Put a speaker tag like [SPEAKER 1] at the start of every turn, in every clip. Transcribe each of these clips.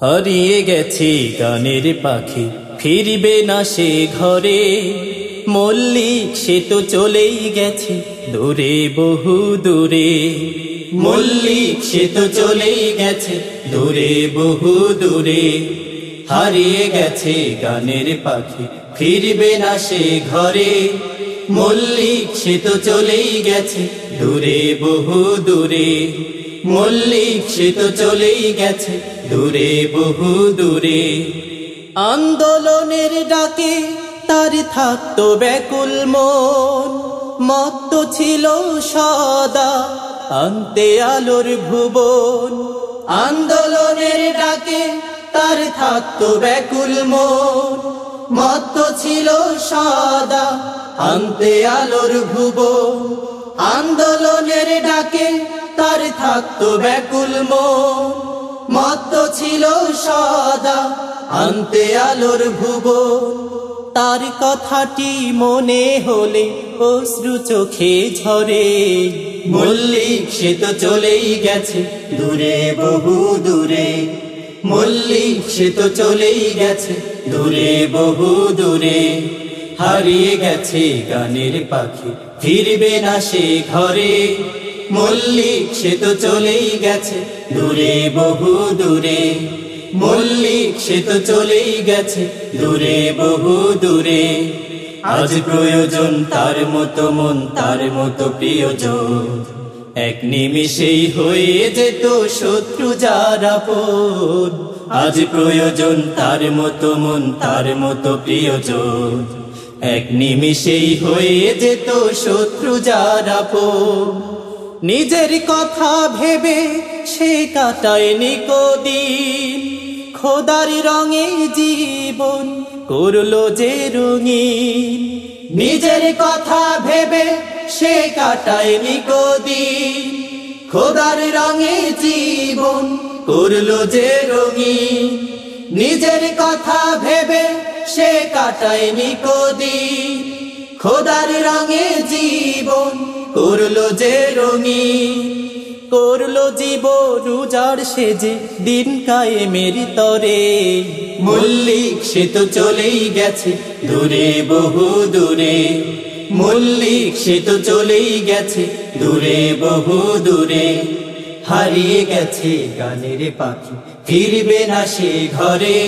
[SPEAKER 1] হারিয়ে গেছে গানের পাখি। ফিরবে না সে ঘরে। মল্লিক, সে তো চলেই গেছে দূরে, বহু দূরে। মল্লিক, সে তো চলেই গেছে দূরে, বহু দূরে। হারিয়ে গেছে গানের পাখি। ফিরবে না সে ঘরে। মল্লিক, সে তো চলেই গেছে দূরে, বহু দূরে। মল্লিক, সে তো চলেই গেছে দূরে, বহু দূরে। আন্দোলনের ডাকে তার থাকতো ব্যাকুল মন। মত্ত ছিল সদা আনতে আলোর ভুবন। আন্দোলনের ডাকে তার থাকতো ব্যাকুল মন। মত্ত ছিল সদা আনতে আলোর ভুবন। তার থাকতো ব্যাকুল মত্ত ছিল সদা আনতে আলোর ভুবন। তার কথাটি মনে হলে অশ্রু চোখে ঝরে। মল্লিক, সে তো চলেই গেছে দূরে, বহু দূরে। মল্লিক, সে তো চলেই গেছে দূরে, বহু দূরে। হারিয়ে গেছে গানের পাখি, ফিরবে না সে ঘরে। মল্লিক, সে তো চলেই গেছে। দূরে, বহু দূরে। মল্লিক, সে তো চলেই গেছে। দূরে, বহু দূরে। আজ প্রয়োজন তার মতো মন, তার মতো প্রিয়জন। এক নিমিষেই হয়ে যেত শত্রু যারা পদ আজ প্রয়োজন তার মতো মন, তার মতো প্রিয়জন। এক নিমিষেই হয়ে যেত শত্রু যারা পদ নিজের কথা ভেবে সে কাটায় নিকদিন। খোদার রঙে জীবন করল যে রঙিন। নিজের কথা ভেবে সে কাটায় নিকদিন। খোদার রঙে জীবন করল যে রঙিন। নিজের কথা ভেবে সে কাটায় নিকদিন। খোদার রঙে জীবন করল যে রঙিন করল জীবন উজাড় সেজে দিন কায়েমের তরে। মল্লিক, সে তো চলেই গেছে দূরে, বহু দূরে। মল্লিক, সে তো চলেই গেছে দূরে, বহু দূরে। হারিয়ে গেছে গানের পাখি, ফিরবে না সে ঘরে।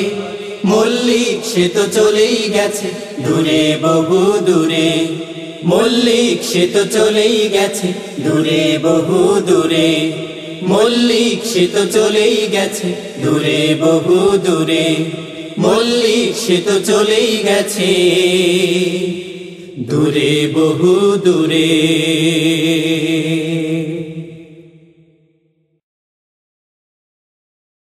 [SPEAKER 1] মল্লিক, সে তো চলেই গেছে দূরে, বহু দূরে। মল্লিক, সে তো চলেই গেছে দূরে, বহু দূরে। মল্লিক, সে তো চলেই গেছে দূরে, বহু দূরে। মল্লিক, সে তো চলেই গেছে দূরে, বহু দূরে।